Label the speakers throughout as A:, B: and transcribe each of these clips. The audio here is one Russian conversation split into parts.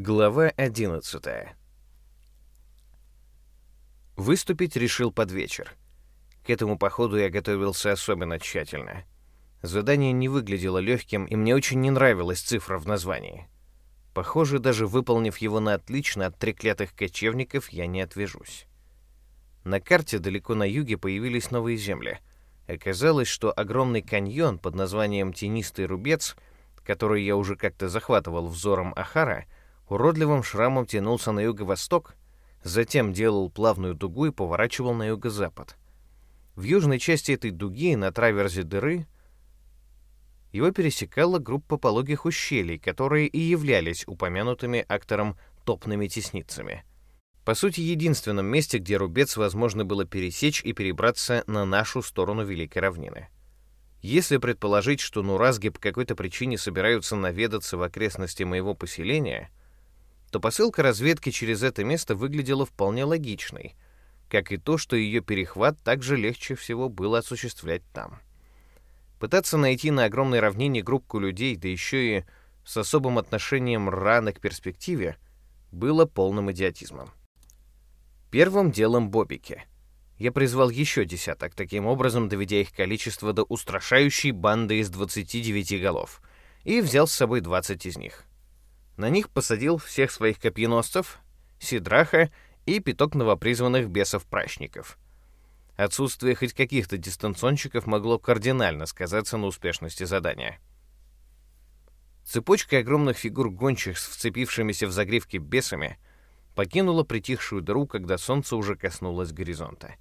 A: Глава 11 Выступить решил под вечер. К этому походу я готовился особенно тщательно. Задание не выглядело легким, и мне очень не нравилась цифра в названии. Похоже, даже выполнив его на отлично от треклятых кочевников, я не отвяжусь. На карте далеко на юге появились новые земли. Оказалось, что огромный каньон под названием Тенистый рубец, который я уже как-то захватывал взором Ахара — уродливым шрамом тянулся на юго-восток, затем делал плавную дугу и поворачивал на юго-запад. В южной части этой дуги, на траверзе дыры, его пересекала группа пологих ущелий, которые и являлись упомянутыми актором топными тесницами. По сути, единственном месте, где рубец возможно было пересечь и перебраться на нашу сторону Великой равнины. Если предположить, что Нуразги по какой-то причине собираются наведаться в окрестности моего поселения — то посылка разведки через это место выглядела вполне логичной, как и то, что ее перехват также легче всего было осуществлять там. Пытаться найти на огромной равнине группку людей, да еще и с особым отношением рано к перспективе, было полным идиотизмом. Первым делом бобики. Я призвал еще десяток, таким образом доведя их количество до устрашающей банды из 29 голов, и взял с собой 20 из них. На них посадил всех своих копьеносцев, Сидраха и пяток новопризванных бесов-прачников. Отсутствие хоть каких-то дистанционщиков могло кардинально сказаться на успешности задания. Цепочка огромных фигур гончих с вцепившимися в загривки бесами покинула притихшую дыру, когда солнце уже коснулось горизонта.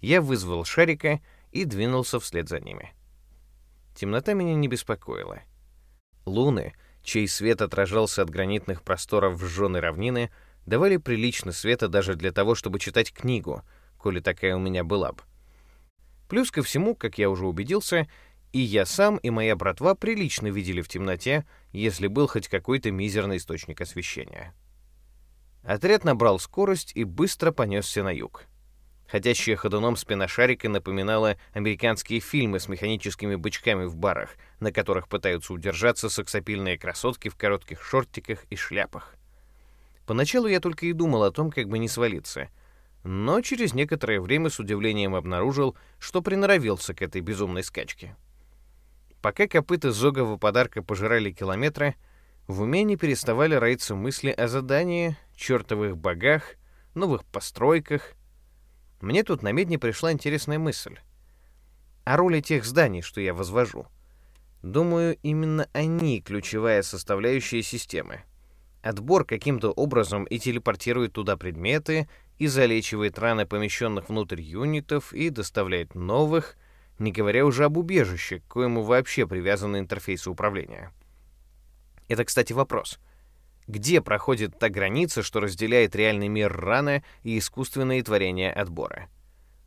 A: Я вызвал шарика и двинулся вслед за ними. Темнота меня не беспокоила. Луны — чей свет отражался от гранитных просторов вжженной равнины, давали прилично света даже для того, чтобы читать книгу, коли такая у меня была бы. Плюс ко всему, как я уже убедился, и я сам, и моя братва прилично видели в темноте, если был хоть какой-то мизерный источник освещения. Отряд набрал скорость и быстро понесся на юг. Ходящая ходуном спина шарика напоминала американские фильмы с механическими бычками в барах, на которых пытаются удержаться сексапильные красотки в коротких шортиках и шляпах. Поначалу я только и думал о том, как бы не свалиться, но через некоторое время с удивлением обнаружил, что приноровился к этой безумной скачке. Пока копыта зогового подарка пожирали километры, в уме не переставали роиться мысли о задании, чертовых богах, новых постройках — мне тут на медне пришла интересная мысль. О роли тех зданий, что я возвожу. Думаю, именно они ключевая составляющая системы. Отбор каким-то образом и телепортирует туда предметы, и залечивает раны помещенных внутрь юнитов, и доставляет новых, не говоря уже об убежище, к коему вообще привязаны интерфейсы управления. Это, кстати, вопрос — где проходит та граница, что разделяет реальный мир раны и искусственные творения отбора.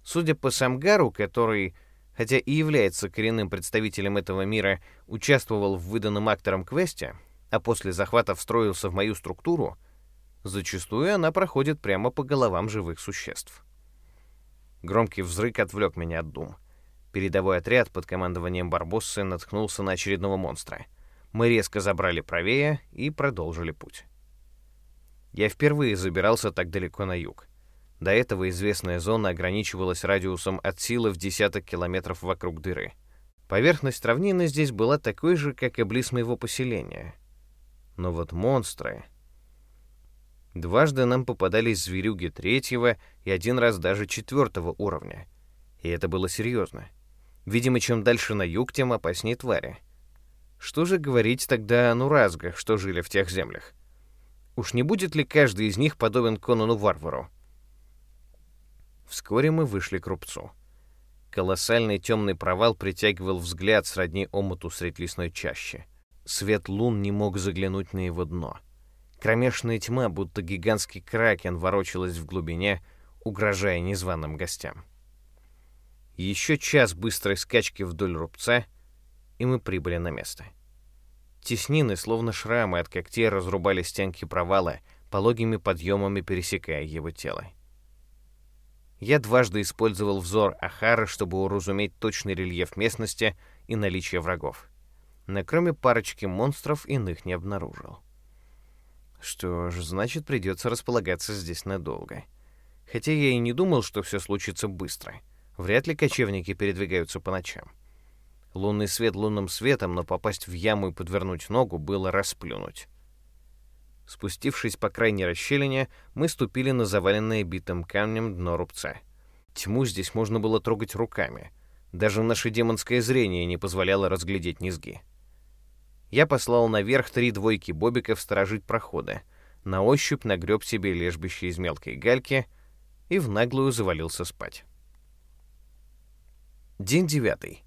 A: Судя по Самгару, который, хотя и является коренным представителем этого мира, участвовал в выданном актором квесте, а после захвата встроился в мою структуру, зачастую она проходит прямо по головам живых существ. Громкий взрыв отвлек меня от дум. Передовой отряд под командованием Барбоссы наткнулся на очередного монстра — мы резко забрали правее и продолжили путь. Я впервые забирался так далеко на юг. До этого известная зона ограничивалась радиусом от силы в десяток километров вокруг дыры. Поверхность равнины здесь была такой же, как и близ моего поселения. Но вот монстры... Дважды нам попадались зверюги третьего и один раз даже четвертого уровня. И это было серьезно. Видимо, чем дальше на юг, тем опаснее твари. Что же говорить тогда о нуразгах, что жили в тех землях? Уж не будет ли каждый из них подобен Конану-варвару? Вскоре мы вышли к рубцу. Колоссальный темный провал притягивал взгляд сродни омуту средь лесной чащи. Свет лун не мог заглянуть на его дно. Кромешная тьма, будто гигантский кракен, ворочалась в глубине, угрожая незваным гостям. Еще час быстрой скачки вдоль рубца — и мы прибыли на место. Теснины, словно шрамы от когтей, разрубали стенки провала, пологими подъемами пересекая его тело. Я дважды использовал взор Ахара, чтобы уразуметь точный рельеф местности и наличие врагов. Но кроме парочки монстров иных не обнаружил. Что ж, значит, придется располагаться здесь надолго. Хотя я и не думал, что все случится быстро. Вряд ли кочевники передвигаются по ночам. Лунный свет лунным светом, но попасть в яму и подвернуть ногу было расплюнуть. Спустившись по крайней расщелине, мы ступили на заваленное битым камнем дно рубца. Тьму здесь можно было трогать руками. Даже наше демонское зрение не позволяло разглядеть низги. Я послал наверх три двойки бобиков сторожить проходы, на ощупь нагреб себе лежбище из мелкой гальки и в наглую завалился спать. День девятый.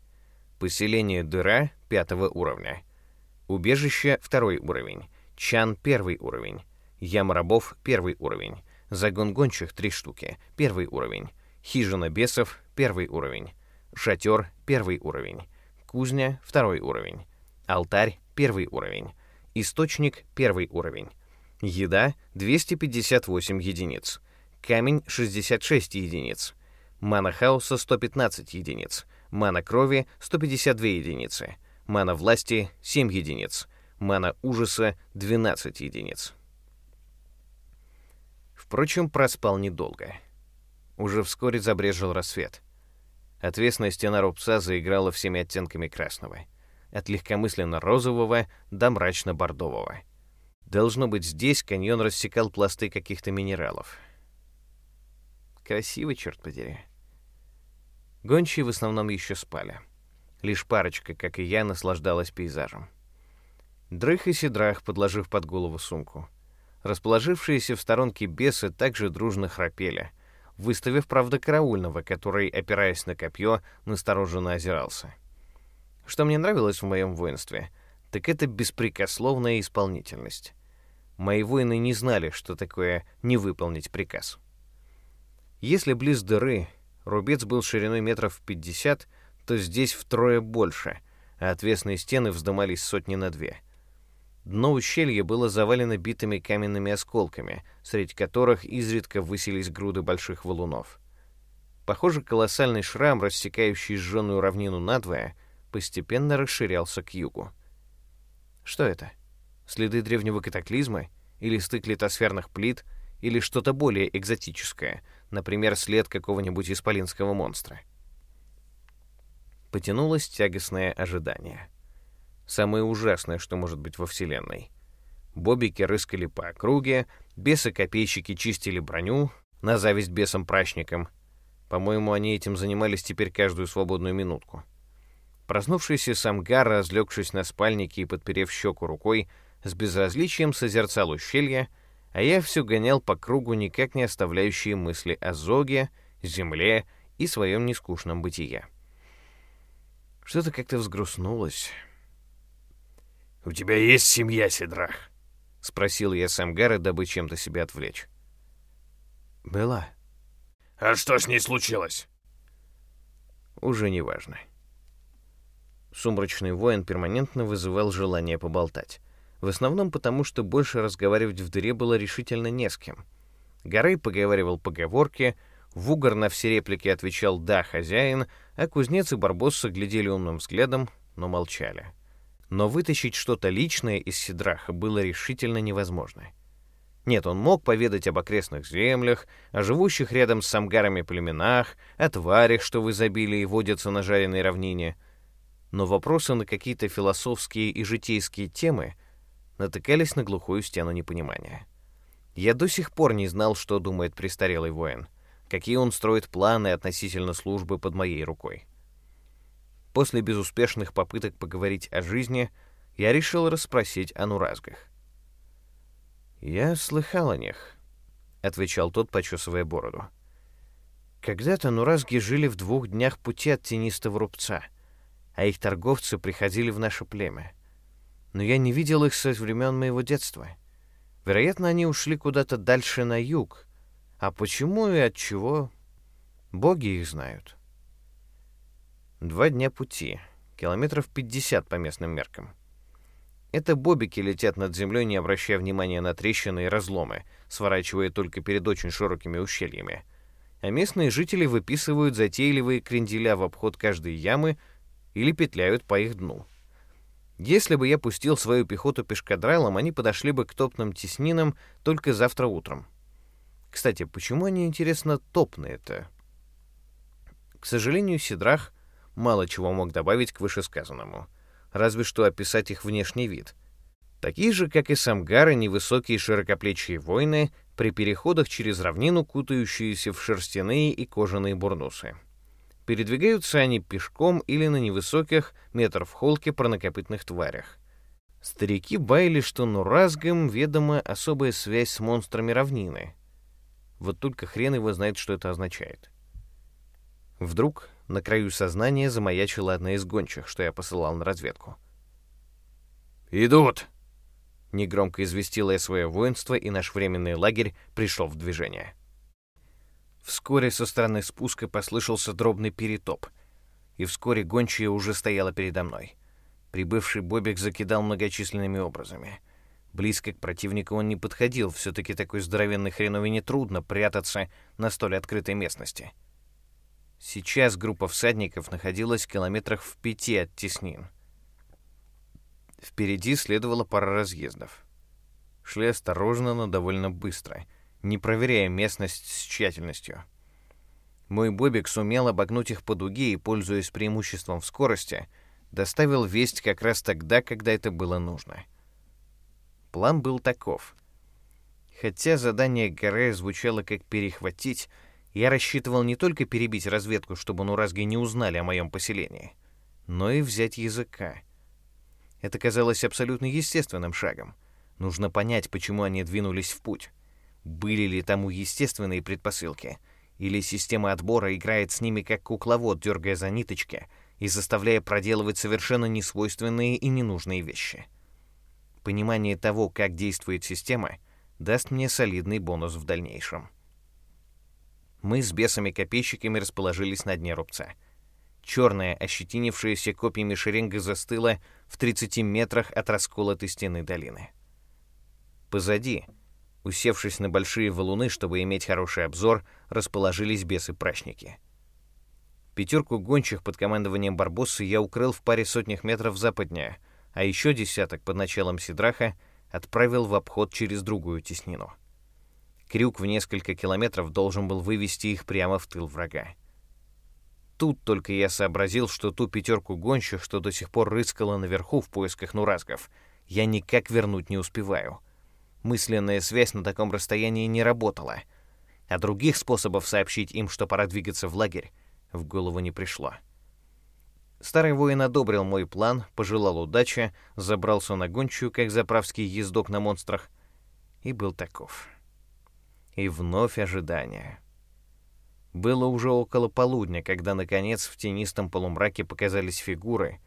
A: Поселение Дыра пятого уровня. Убежище второй уровень. Чан первый уровень. Яма рабов первый уровень. Загон гончих три штуки первый уровень. Хижина бесов первый уровень. Шатер первый уровень. Кузня второй уровень. Алтарь первый уровень. Источник первый уровень. Еда 258 единиц. Камень 66 единиц. Мана хаоса 115 единиц. Мана крови 152 единицы. Мана власти 7 единиц. Мана ужаса 12 единиц. Впрочем, проспал недолго. Уже вскоре забрежил рассвет. Отвесная стена рубца заиграла всеми оттенками красного — от легкомысленно-розового до мрачно-бордового. Должно быть, здесь каньон рассекал пласты каких-то минералов. Красиво, черт подери. Гончие в основном еще спали. Лишь парочка, как и я, наслаждалась пейзажем. Дрых и Сидрах, подложив под голову сумку. Расположившиеся в сторонке бесы также дружно храпели, выставив, правда, караульного, который, опираясь на копье, настороженно озирался. Что мне нравилось в моем воинстве, так это беспрекословная исполнительность. Мои воины не знали, что такое не выполнить приказ. Если близ дыры рубец был шириной метров 50, то здесь втрое больше, а отвесные стены вздымались сотни на две. Дно ущелья было завалено битыми каменными осколками, среди которых изредка высились груды больших валунов. Похоже, колоссальный шрам, рассекающий сжженную равнину надвое, постепенно расширялся к югу. Что это? Следы древнего катаклизма? Или стык литосферных плит? Или что-то более экзотическое? Например, след какого-нибудь исполинского монстра? Потянулось тягостное ожидание. Самое ужасное, что может быть во Вселенной. Бобики рыскали по округе, бесы-копейщики чистили броню, на зависть бесам-прачникам. По-моему, они этим занимались теперь каждую свободную минутку. Проснувшийся Самгар, разлегшись на спальнике и подперев щеку рукой, с безразличием созерцал ущелье, а я все гонял по кругу никак не оставляющие мысли о Зоге, земле и своем нескучном бытие. Что-то как-то взгрустнулось.
B: «У тебя есть семья, Сидрах?»
A: — спросил я Самгара, дабы чем-то себя отвлечь.
C: «Была».
B: «А что с ней случилось?»
A: «Уже не важно. Сумрачный воин перманентно вызывал желание поболтать. В основном потому, что больше разговаривать в дыре было решительно не с кем. Горей поговаривал поговорки, Вугар на все реплики отвечал «да, хозяин», а кузнец и Барбосса глядели умным взглядом, но молчали. Но вытащить что-то личное из Сидраха было решительно невозможно. Нет, он мог поведать об окрестных землях, о живущих рядом с самгарами племенах, о тварях, что в изобилии водятся на жареной равнине — но вопросы на какие-то философские и житейские темы натыкались на глухую стену непонимания. Я до сих пор не знал, что думает престарелый воин, какие он строит планы относительно службы под моей рукой. После безуспешных попыток поговорить о жизни, я решил расспросить о Нуразгах. «Я слыхал о них», — отвечал тот, почесывая бороду. «Когда-то Нуразги жили в двух днях пути от тенистого рубца — а их торговцы приходили в наше племя. Но я не видел их со времен моего детства. Вероятно, они ушли куда-то дальше на юг. А почему и от чего, боги их знают. Два дня пути, километров 50 по местным меркам. Это бобики летят над землей, не обращая внимания на трещины и разломы, сворачивая только перед очень широкими ущельями. А местные жители выписывают затейливые кренделя в обход каждой ямы или петляют по их дну. Если бы я пустил свою пехоту пешкадралом, они подошли бы к топным теснинам только завтра утром. Кстати, почему они, интересно, топные-то? К сожалению, Сидрах мало чего мог добавить к вышесказанному, разве что описать их внешний вид. Такие же, как и самгары, невысокие широкоплечие воины, при переходах через равнину кутающиеся в шерстяные и кожаные бурнусы. Передвигаются они пешком или на невысоких, метров холке, парнокопытных тварях. Старики баяли, что Нуразгам ведома особая связь с монстрами равнины. Вот только хрен его знает, что это означает. Вдруг на краю сознания замаячила одна из гончих, что я посылал на разведку.
B: «Идут!»
A: Негромко известила я свое воинство, и наш временный лагерь пришел в движение. Вскоре со стороны спуска послышался дробный перетоп, и вскоре гончая уже стояла передо мной. Прибывший Бобик закидал многочисленными образами. Близко к противнику он не подходил, все-таки такой здоровенной хреновине трудно прятаться на столь открытой местности. Сейчас группа всадников находилась в километрах в пяти от теснин. Впереди следовала пара разъездов. Шли осторожно, но довольно быстро — не проверяя местность с тщательностью. Мой Бобик сумел обогнуть их по дуге и, пользуясь преимуществом в скорости, доставил весть как раз тогда, когда это было нужно. План был таков. Хотя задание Гаре звучало как «перехватить», я рассчитывал не только перебить разведку, чтобы нуразги не узнали о моем поселении, но и взять языка. Это казалось абсолютно естественным шагом. Нужно понять, почему они двинулись в путь. Были ли тому естественные предпосылки? Или система отбора играет с ними как кукловод, дергая за ниточки и заставляя проделывать совершенно несвойственные и ненужные вещи? Понимание того, как действует система, даст мне солидный бонус в дальнейшем. Мы с бесами-копейщиками расположились на дне рубца. Черная, ощетинившаяся копьями шеренга застыла в 30 метрах от расколотой стены долины. Позади — Усевшись на большие валуны, чтобы иметь хороший обзор, расположились бесы-прачники. Пятерку гончих под командованием Барбосса я укрыл в паре сотнях метров западнее, а еще десяток под началом Сидраха отправил в обход через другую теснину. Крюк в несколько километров должен был вывести их прямо в тыл врага. Тут только я сообразил, что ту пятерку гонщих, что до сих пор рыскала наверху в поисках нуразгов, я никак вернуть не успеваю — Мысленная связь на таком расстоянии не работала, а других способов сообщить им, что пора двигаться в лагерь, в голову не пришло. Старый воин одобрил мой план, пожелал удачи, забрался на гончую, как заправский ездок на монстрах, и был таков. И вновь ожидание. Было уже около полудня, когда, наконец, в тенистом полумраке показались фигуры,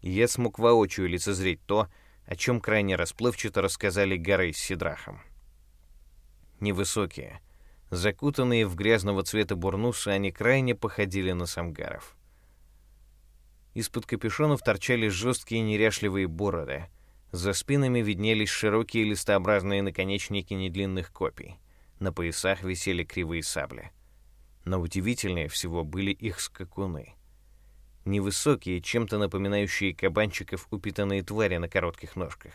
A: и я смог воочию лицезреть то, о чем крайне расплывчато рассказали Гарри с Сидрахом. Невысокие, закутанные в грязного цвета бурнусы, они крайне походили на самгаров. Из-под капюшонов торчали жесткие неряшливые бороды, за спинами виднелись широкие листообразные наконечники недлинных копий, на поясах висели кривые сабли. Но удивительнее всего были их скакуны — Невысокие, чем-то напоминающие кабанчиков упитанные твари на коротких ножках.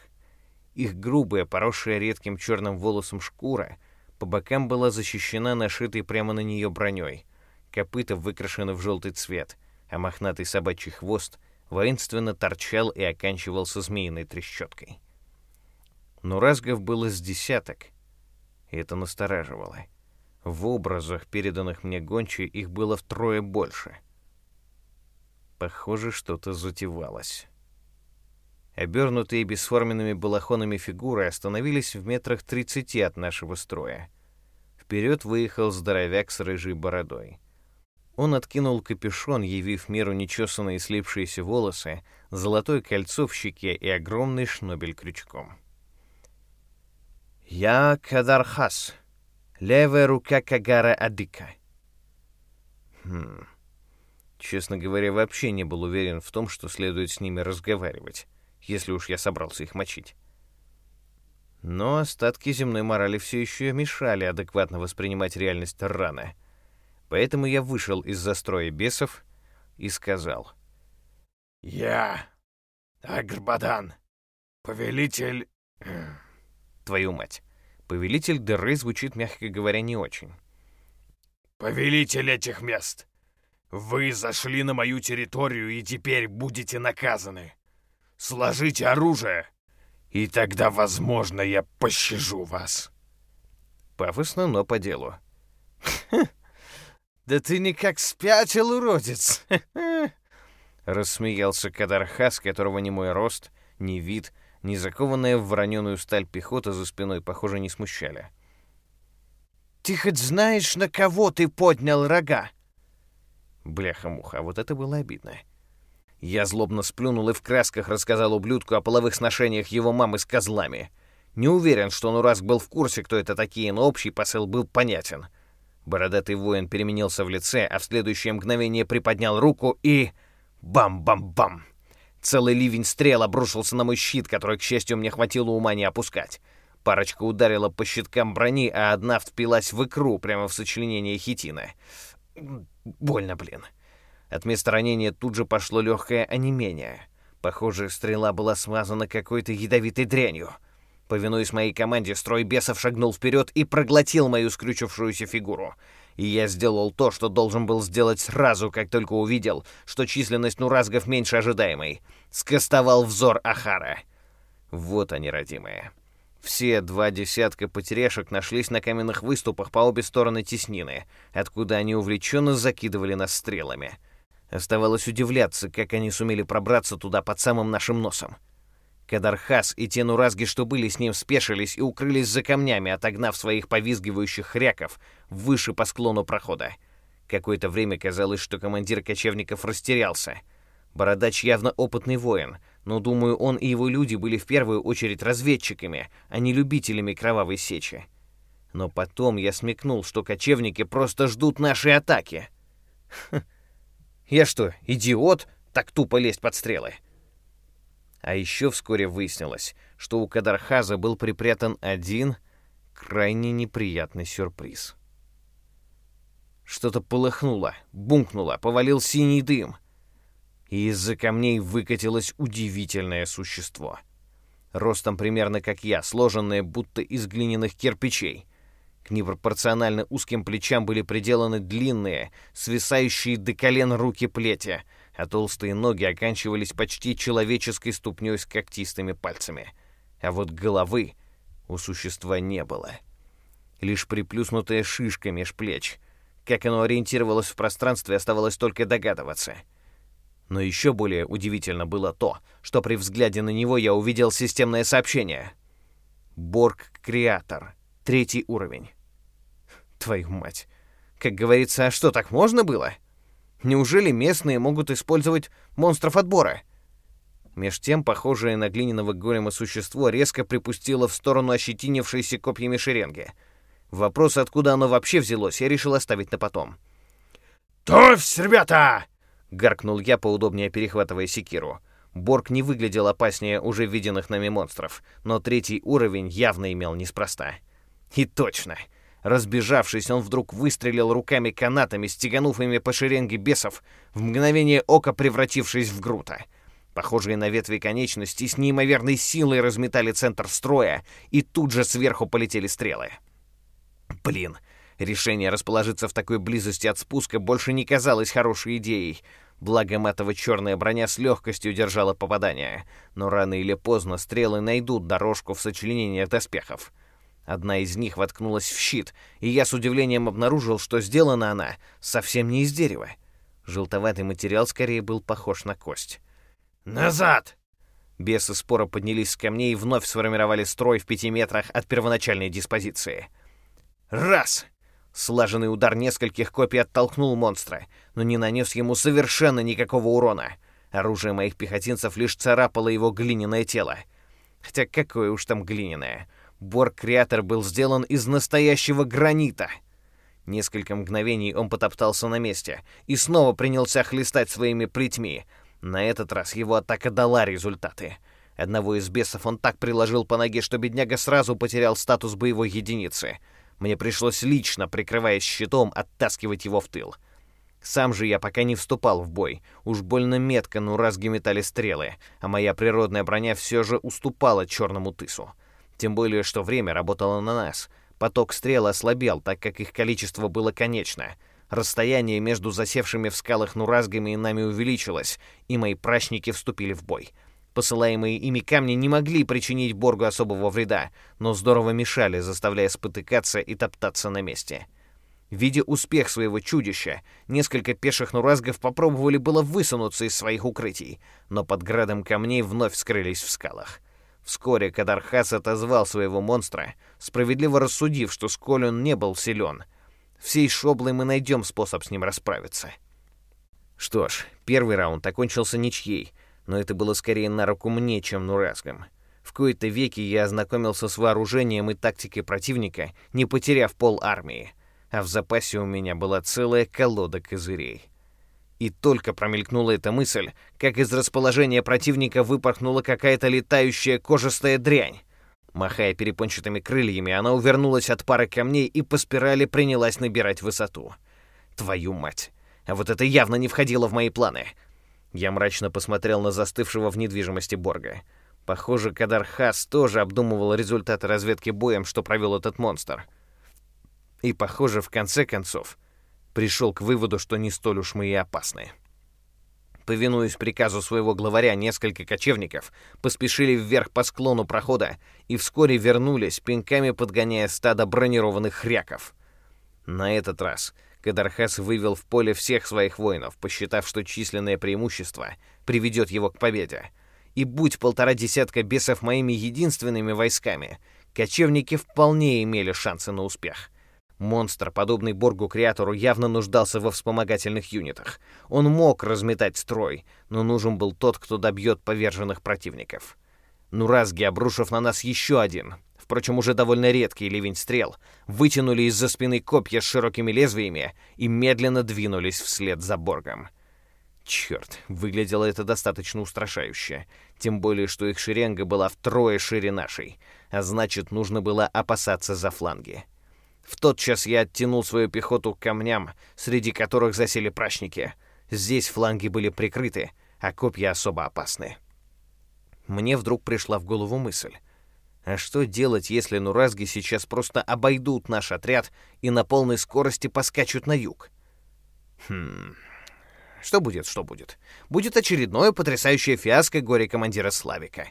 A: Их грубая, поросшая редким черным волосом шкура по бокам была защищена нашитой прямо на нее броней. Копыта выкрашены в желтый цвет, а мохнатый собачий хвост воинственно торчал и оканчивался змеиной трещоткой. Но разгов было с десяток, и это настораживало. В образах, переданных мне гончей, их было втрое больше — Похоже, что-то затевалось. Обернутые бесформенными балахонами фигуры остановились в метрах тридцати от нашего строя. Вперед выехал здоровяк с рыжей бородой. Он откинул капюшон, явив миру нечесанные слипшиеся волосы, золотое кольцо в щеке и огромный шнобель крючком. «Я Кадархас, левая рука Кагара Адыка». «Хм...» Честно говоря, вообще не был уверен в том, что следует с ними разговаривать, если уж я собрался их мочить. Но остатки земной морали все еще мешали адекватно воспринимать реальность рано. Поэтому я вышел из застроя бесов и сказал.
B: «Я Агрбадан, повелитель...
A: Твою мать. Повелитель дыры звучит, мягко говоря, не очень.
B: Повелитель этих мест. Вы зашли на мою территорию и теперь будете наказаны. Сложите оружие, и тогда, возможно, я пощажу вас.
A: Пафосно, но по делу. «Да ты никак спятил, уродец!» Рассмеялся Кадархас, которого ни мой рост, ни вид, ни закованная в вороненую сталь пехота за спиной, похоже, не смущали. «Ты хоть знаешь, на кого ты поднял рога?» Бляха-муха, а вот это было обидно. Я злобно сплюнул и в красках рассказал ублюдку о половых сношениях его мамы с козлами. Не уверен, что Нураск был в курсе, кто это такие, но общий посыл был понятен. Бородатый воин переменился в лице, а в следующее мгновение приподнял руку и... Бам-бам-бам! Целый ливень стрел обрушился на мой щит, который, к счастью, мне хватило ума не опускать. Парочка ударила по щиткам брони, а одна впилась в икру прямо в сочленение хитина. Больно, блин. От места ранения тут же пошло легкое онемение. Похоже, стрела была смазана какой-то ядовитой дрянью. Повинуясь моей команде, строй бесов шагнул вперед и проглотил мою скрючившуюся фигуру. И я сделал то, что должен был сделать сразу, как только увидел, что численность нуразгов меньше ожидаемой. Скостовал взор Ахара. Вот они, родимые. Все два десятка потеряшек нашлись на каменных выступах по обе стороны теснины, откуда они увлеченно закидывали нас стрелами. Оставалось удивляться, как они сумели пробраться туда под самым нашим носом. Кадархас и те нуразги, что были с ним, спешились и укрылись за камнями, отогнав своих повизгивающих хряков выше по склону прохода. Какое-то время казалось, что командир кочевников растерялся. Бородач явно опытный воин, но, думаю, он и его люди были в первую очередь разведчиками, а не любителями кровавой сечи. Но потом я смекнул, что кочевники просто ждут нашей атаки. Я что, идиот, так тупо лезть под стрелы? А еще вскоре выяснилось, что у Кадархаза был припрятан один крайне неприятный сюрприз. Что-то полыхнуло, бумкнуло, повалил синий дым. И из-за камней выкатилось удивительное существо. Ростом примерно как я, сложенное будто из глиняных кирпичей. К непропорционально узким плечам были приделаны длинные, свисающие до колен руки плетя — а толстые ноги оканчивались почти человеческой ступней с когтистыми пальцами. А вот головы у существа не было. Лишь приплюснутая шишка меж плеч. Как оно ориентировалось в пространстве, оставалось только догадываться. Но еще более удивительно было то, что при взгляде на него я увидел системное сообщение. Борг-креатор. Третий уровень. Твою мать. Как говорится, а что, так можно было? — Неужели местные могут использовать монстров отбора? Меж тем, похожее на глиняного голема существо резко припустило в сторону ощетинившейся копьями шеренги. Вопрос, откуда оно вообще взялось, я решил оставить на потом.
B: «Товсь, ребята!»
A: — гаркнул я, поудобнее перехватывая секиру. Борг не выглядел опаснее уже виденных нами монстров, но третий уровень явно имел неспроста. И точно — Разбежавшись, он вдруг выстрелил руками-канатами, стеганув ими по шеренге бесов, в мгновение ока превратившись в грута. Похожие на ветви конечности с неимоверной силой разметали центр строя, и тут же сверху полетели стрелы. Блин, решение расположиться в такой близости от спуска больше не казалось хорошей идеей. Благо матово-черная броня с легкостью держала попадание, но рано или поздно стрелы найдут дорожку в сочленениях доспехов. Одна из них воткнулась в щит, и я с удивлением обнаружил, что сделана она совсем не из дерева. Желтоватый материал скорее был похож на кость.
B: «Назад!»
A: Бесы спора поднялись с камней и вновь сформировали строй в пяти метрах от первоначальной диспозиции. «Раз!» Слаженный удар нескольких копий оттолкнул монстра, но не нанес ему совершенно никакого урона. Оружие моих пехотинцев лишь царапало его глиняное тело. Хотя какое уж там глиняное. Борг-креатор был сделан из настоящего гранита. Несколько мгновений он потоптался на месте и снова принялся хлестать своими плетьми. На этот раз его атака дала результаты. Одного из бесов он так приложил по ноге, что бедняга сразу потерял статус боевой единицы. Мне пришлось лично, прикрываясь щитом, оттаскивать его в тыл. Сам же я пока не вступал в бой. Уж больно метко нуразги метали стрелы, а моя природная броня все же уступала черному тысу. Тем более, что время работало на нас. Поток стрел ослабел, так как их количество было конечно. Расстояние между засевшими в скалах нуразгами и нами увеличилось, и мои прачники вступили в бой. Посылаемые ими камни не могли причинить Боргу особого вреда, но здорово мешали, заставляя спотыкаться и топтаться на месте. Видя успех своего чудища, несколько пеших нуразгов попробовали было высунуться из своих укрытий, но под градом камней вновь скрылись в скалах. Вскоре Кадархас отозвал своего монстра, справедливо рассудив, что сколь он не был силен, всей шоблой мы найдем способ с ним расправиться. Что ж, первый раунд окончился ничьей, но это было скорее на руку мне, чем Нуразгам. В кои-то веки я ознакомился с вооружением и тактикой противника, не потеряв пол армии а в запасе у меня была целая колода козырей. И только промелькнула эта мысль, как из расположения противника выпорхнула какая-то летающая кожистая дрянь. Махая перепончатыми крыльями, она увернулась от пары камней и по спирали принялась набирать высоту. Твою мать! А вот это явно не входило в мои планы. Я мрачно посмотрел на застывшего в недвижимости Борга. Похоже, Кадар Хас тоже обдумывал результаты разведки боем, что провел этот монстр. И, похоже, в конце концов, пришел к выводу, что не столь уж мы и опасны. Повинуясь приказу своего главаря, несколько кочевников поспешили вверх по склону прохода и вскоре вернулись, пинками подгоняя стадо бронированных хряков. На этот раз Кадархас вывел в поле всех своих воинов, посчитав, что численное преимущество приведет его к победе. И будь полтора десятка бесов моими единственными войсками, кочевники вполне имели шансы на успех — Монстр, подобный Боргу-креатору, явно нуждался во вспомогательных юнитах. Он мог разметать строй, но нужен был тот, кто добьет поверженных противников. Нуразги, обрушив на нас еще один, впрочем, уже довольно редкий ливень стрел, вытянули из-за спины копья с широкими лезвиями и медленно двинулись вслед за Боргом. Черт, выглядело это достаточно устрашающе. Тем более, что их шеренга была втрое шире нашей, а значит, нужно было опасаться за фланги. В тот час я оттянул свою пехоту к камням, среди которых засели прачники. Здесь фланги были прикрыты, а копья особо опасны. Мне вдруг пришла в голову мысль. А что делать, если нуразги сейчас просто обойдут наш отряд и на полной скорости поскачут на юг? Хм... Что будет, что будет? Будет очередное потрясающее фиаско горе-командира Славика.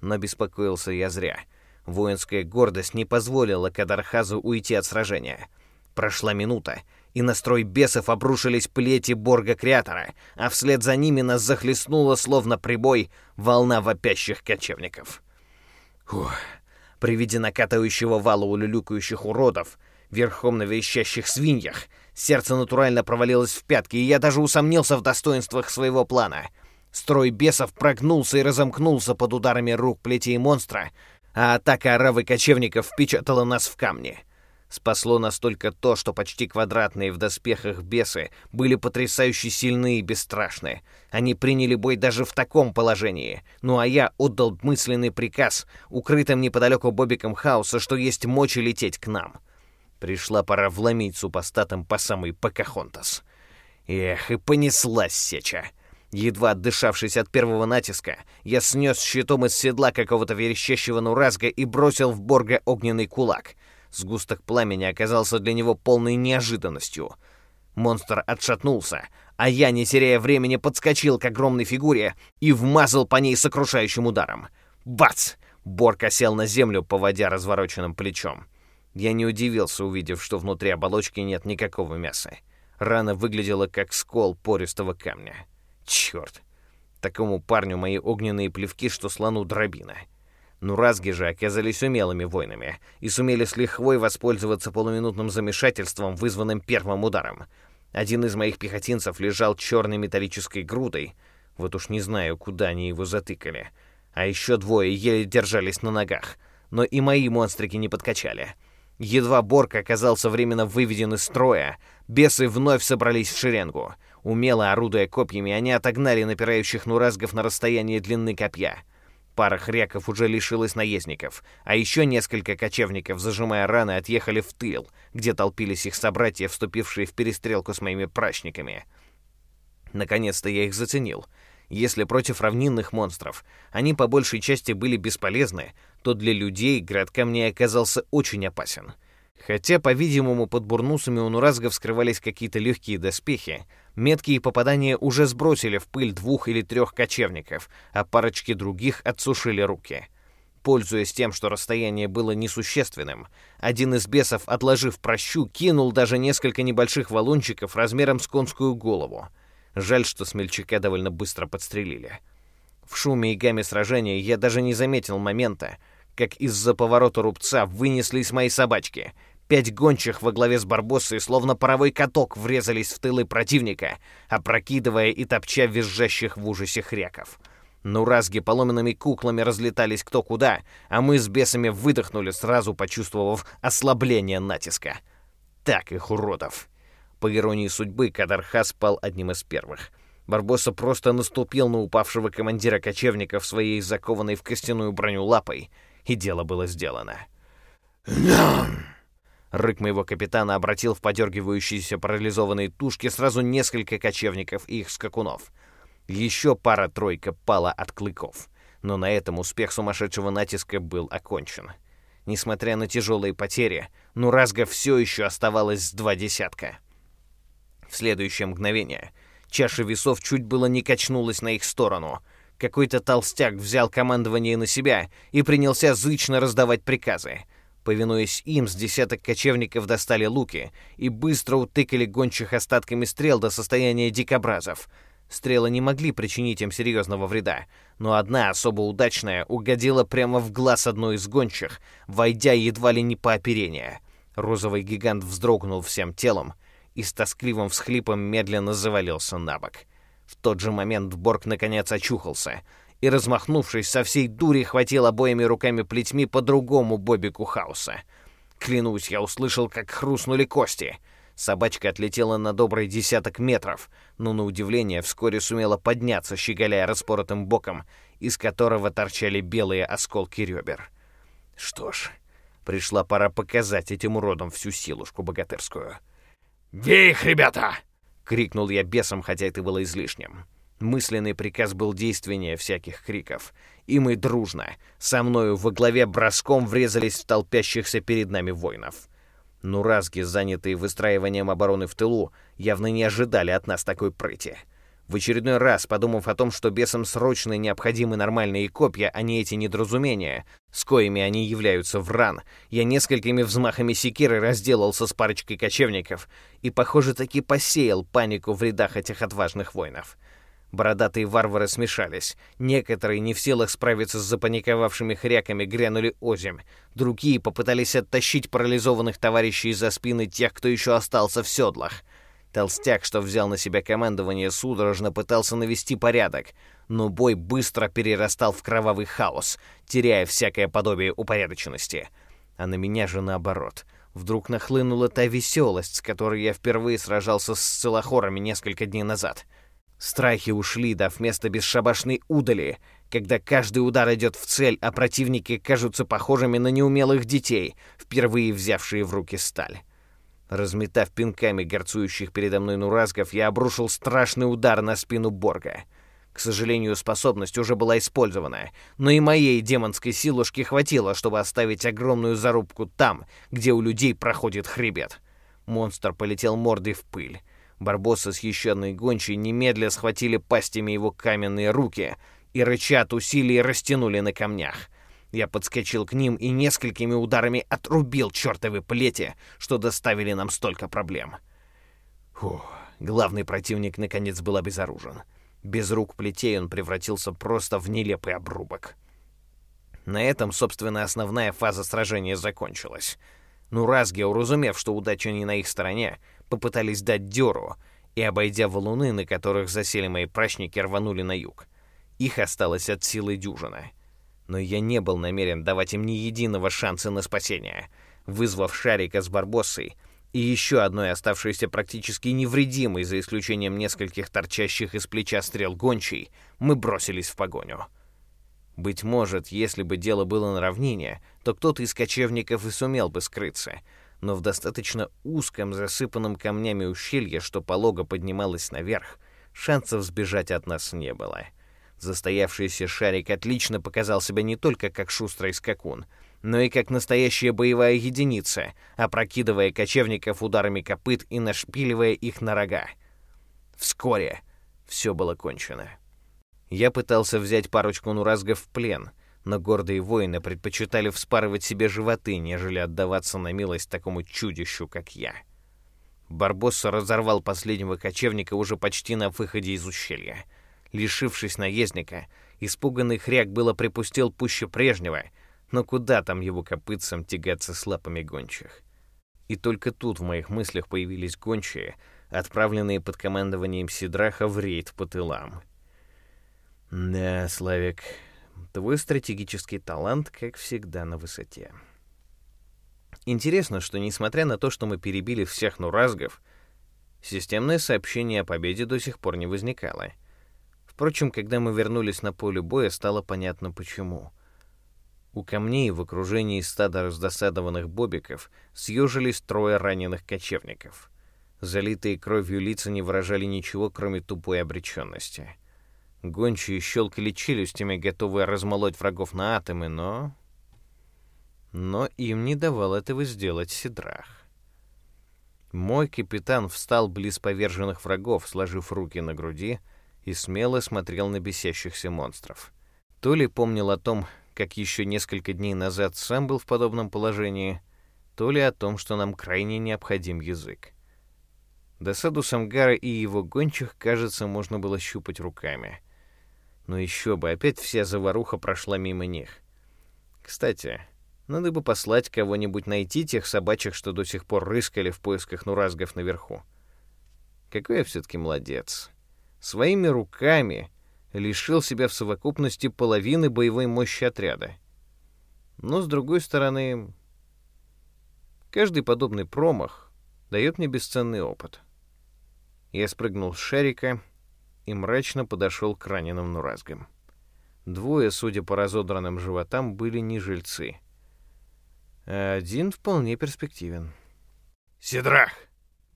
A: Но беспокоился я зря — Воинская гордость не позволила Кадархазу уйти от сражения. Прошла минута, и на строй бесов обрушились плети Борга-Креатора, а вслед за ними нас захлестнула, словно прибой, волна вопящих кочевников. Фух. При виде накатывающего вала улюлюкающих уродов, верхом на вещащих свиньях, сердце натурально провалилось в пятки, и я даже усомнился в достоинствах своего плана. Строй бесов прогнулся и разомкнулся под ударами рук плетей монстра, а атака оравы кочевников впечатала нас в камни. Спасло настолько то, что почти квадратные в доспехах бесы были потрясающе сильны и бесстрашны. Они приняли бой даже в таком положении. Ну а я отдал мысленный приказ укрытым неподалеку бобиком хаоса, что есть мочи лететь к нам. Пришла пора вломить супостатам по самый Покахонтас. Эх, и понеслась сеча. Едва отдышавшись от первого натиска, я снес щитом из седла какого-то верещащего нуразга и бросил в Борга огненный кулак. Сгусток пламени оказался для него полной неожиданностью. Монстр отшатнулся, а я, не теряя времени, подскочил к огромной фигуре и вмазал по ней сокрушающим ударом. Бац! Борг осел на землю, поводя развороченным плечом. Я не удивился, увидев, что внутри оболочки нет никакого мяса. Рана выглядела как скол пористого камня. Черт! Такому парню мои огненные плевки, что слону дробина. Нуразги же оказались умелыми воинами и сумели с лихвой воспользоваться полуминутным замешательством, вызванным первым ударом. Один из моих пехотинцев лежал черной металлической грудой, вот уж не знаю, куда они его затыкали. А еще двое еле держались на ногах, но и мои монстрики не подкачали. Едва Борг оказался временно выведен из строя, бесы вновь собрались в шеренгу — Умело орудуя копьями, они отогнали напирающих нуразгов на расстояние длины копья. Пара хряков уже лишилась наездников, а еще несколько кочевников, зажимая раны, отъехали в тыл, где толпились их собратья, вступившие в перестрелку с моими прачниками. Наконец-то я их заценил. Если против равнинных монстров они по большей части были бесполезны, то для людей град камней оказался очень опасен — Хотя, по-видимому, под бурнусами у Нуразгов скрывались какие-то легкие доспехи, меткие попадания уже сбросили в пыль двух или трех кочевников, а парочки других отсушили руки. Пользуясь тем, что расстояние было несущественным, один из бесов, отложив прощу, кинул даже несколько небольших валунчиков размером с конскую голову. Жаль, что смельчака довольно быстро подстрелили. В шуме и гамме сражения я даже не заметил момента, как из-за поворота рубца вынеслись мои собачки — Пять гончих во главе с Барбоссой, словно паровой каток, врезались в тылы противника, опрокидывая и топча визжащих в ужасе хряков. Нуразги поломенными куклами разлетались кто куда, а мы с бесами выдохнули, сразу почувствовав ослабление натиска. Так их уродов. По иронии судьбы, Кадарха спал одним из первых. Барбоса просто наступил на упавшего командира кочевников своей закованной в костяную броню лапой, и дело было сделано. «Ням!» Рык моего капитана обратил в подергивающиеся парализованные тушки сразу несколько кочевников и их скакунов. Еще пара-тройка пала от клыков. Но на этом успех сумасшедшего натиска был окончен. Несмотря на тяжелые потери, Нуразга все еще оставалось с два десятка. В следующее мгновение чаша весов чуть было не качнулась на их сторону. Какой-то толстяк взял командование на себя и принялся зычно раздавать приказы — Повинуясь им, с десяток кочевников достали луки и быстро утыкали гончих остатками стрел до состояния дикобразов. Стрелы не могли причинить им серьезного вреда, но одна, особо удачная, угодила прямо в глаз одной из гончих, войдя едва ли не по оперению. Розовый гигант вздрогнул всем телом и с тоскливым всхлипом медленно завалился на бок. В тот же момент Борг наконец очухался — и, размахнувшись, со всей дури хватил обоими руками плетьми по другому Бобику Хауса. Клянусь, я услышал, как хрустнули кости. Собачка отлетела на добрый десяток метров, но, на удивление, вскоре сумела подняться, щеголяя распоротым боком, из которого торчали белые осколки ребер. Что ж, пришла пора показать этим уродам всю силушку богатырскую.
B: «Бей их, ребята!»
A: — крикнул я бесом, хотя это было излишним. Мысленный приказ был действеннее всяких криков. И мы дружно, со мною во главе броском врезались в толпящихся перед нами воинов. Нуразги, занятые выстраиванием обороны в тылу, явно не ожидали от нас такой прыти. В очередной раз, подумав о том, что бесам срочно необходимы нормальные копья, а не эти недоразумения, с коими они являются в ран, я несколькими взмахами секиры разделался с парочкой кочевников и, похоже, таки посеял панику в рядах этих отважных воинов. Бородатые варвары смешались. Некоторые, не в силах справиться с запаниковавшими хряками, грянули озимь. Другие попытались оттащить парализованных товарищей за спины тех, кто еще остался в седлах. Толстяк, что взял на себя командование, судорожно пытался навести порядок, но бой быстро перерастал в кровавый хаос, теряя всякое подобие упорядоченности. А на меня же наоборот. Вдруг нахлынула та веселость, с которой я впервые сражался с целохорами несколько дней назад — Страхи ушли, дав место бесшабашной удали, когда каждый удар идет в цель, а противники кажутся похожими на неумелых детей, впервые взявшие в руки сталь. Разметав пинками горцующих передо мной нуразгов, я обрушил страшный удар на спину Борга. К сожалению, способность уже была использована, но и моей демонской силушки хватило, чтобы оставить огромную зарубку там, где у людей проходит хребет. Монстр полетел мордой в пыль. Барбоса с еще одной гончей немедля схватили пастями его каменные руки и, рыча от усилий, растянули на камнях. Я подскочил к ним и несколькими ударами отрубил чертовы плети, что доставили нам столько проблем. Фух, главный противник наконец был обезоружен. Без рук плетей он превратился просто в нелепый обрубок. На этом, собственно, основная фаза сражения закончилась. Ну, Разги, уразумев, что удача не на их стороне, попытались дать дёру и, обойдя валуны, на которых засели мои прачники, рванули на юг. Их осталось от силы дюжина. Но я не был намерен давать им ни единого шанса на спасение. Вызвав шарика с Барбоссой и еще одной оставшейся практически невредимой, за исключением нескольких торчащих из плеча стрел гончей, мы бросились в погоню. Быть может, если бы дело было на равнине, то кто-то из кочевников и сумел бы скрыться, но в достаточно узком, засыпанном камнями ущелье, что полого поднималось наверх, шансов сбежать от нас не было. Застоявшийся шарик отлично показал себя не только как шустрый скакун, но и как настоящая боевая единица, опрокидывая кочевников ударами копыт и нашпиливая их на рога. Вскоре все было кончено. Я пытался взять парочку нуразгов в плен, но гордые воины предпочитали вспарывать себе животы, нежели отдаваться на милость такому чудищу, как я. Барбосса разорвал последнего кочевника уже почти на выходе из ущелья. Лишившись наездника, испуганный хряк было припустил пуще прежнего, но куда там его копытцам тягаться с лапами гончих? И только тут в моих мыслях появились гончие, отправленные под командованием Сидраха в рейд по тылам. Да, Славик, твой стратегический талант, как всегда, на высоте. Интересно, что несмотря на то, что мы перебили всех нуразгов, системное сообщение о победе до сих пор не возникало. Впрочем, когда мы вернулись на поле боя, стало понятно почему. У камней в окружении стада раздосадованных бобиков съежились трое раненых кочевников. Залитые кровью лица не выражали ничего, кроме тупой обреченности — Гончие щелкали челюстями, готовые размолоть врагов на атомы, но... Но им не давал этого сделать Сидрах. Мой капитан встал близ поверженных врагов, сложив руки на груди, и смело смотрел на бесящихся монстров. То ли помнил о том, как еще несколько дней назад сам был в подобном положении, то ли о том, что нам крайне необходим язык. Досаду Самгара и его гончих, кажется, можно было щупать руками — но еще бы, опять вся заваруха прошла мимо них. Кстати, надо бы послать кого-нибудь найти тех собачек, что до сих пор рыскали в поисках нуразгов наверху. Какой я все-таки молодец. Своими руками лишил себя в совокупности половины боевой мощи отряда. Но, с другой стороны, каждый подобный промах дает мне бесценный опыт. Я спрыгнул с шарика и мрачно подошел к раненым нуразгам. Двое, судя по разодранным животам, были не жильцы. Один вполне перспективен.
B: «Сидрах,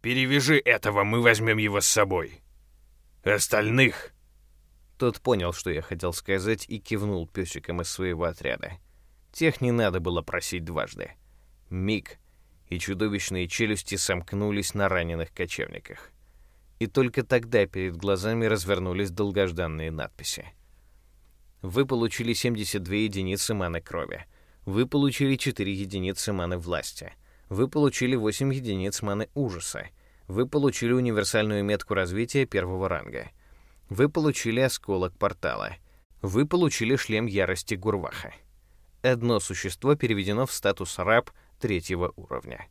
B: перевяжи этого, мы возьмем его с собой. Остальных...»
A: Тот понял, что я хотел сказать, и кивнул песиком из своего отряда. Тех не надо было просить дважды. Миг, и чудовищные челюсти сомкнулись на раненых кочевниках и только тогда перед глазами развернулись долгожданные надписи. Вы получили 72 единицы маны крови. Вы получили 4 единицы маны власти. Вы получили 8 единиц маны ужаса. Вы получили универсальную метку развития первого ранга. Вы получили осколок портала. Вы получили шлем ярости Гурваха. Одно существо переведено в статус раб третьего уровня.